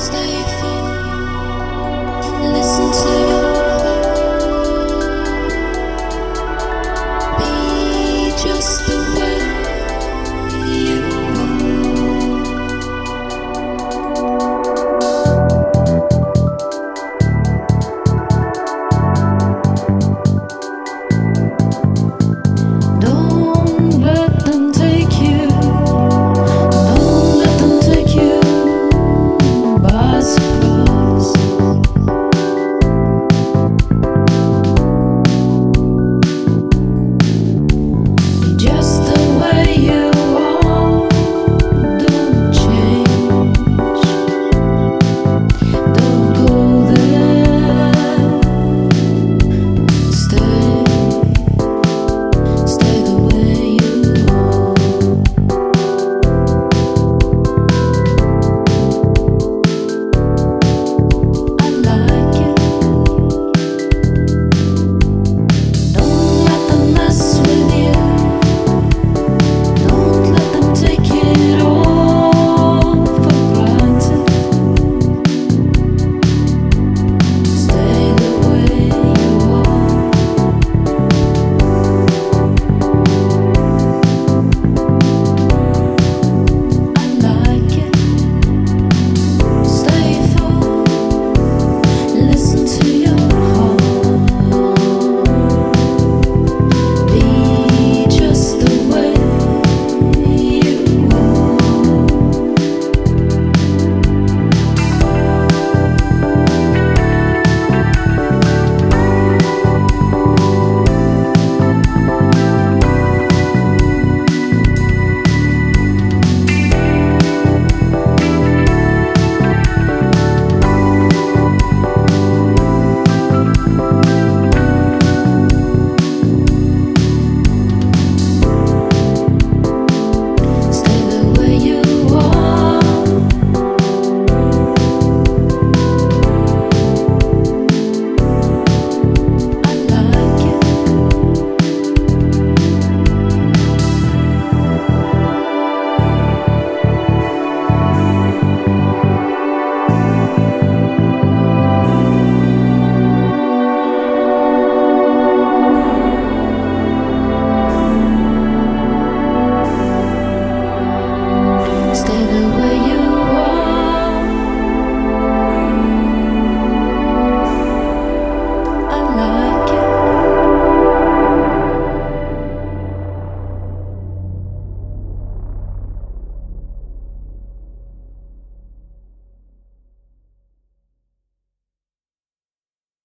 stay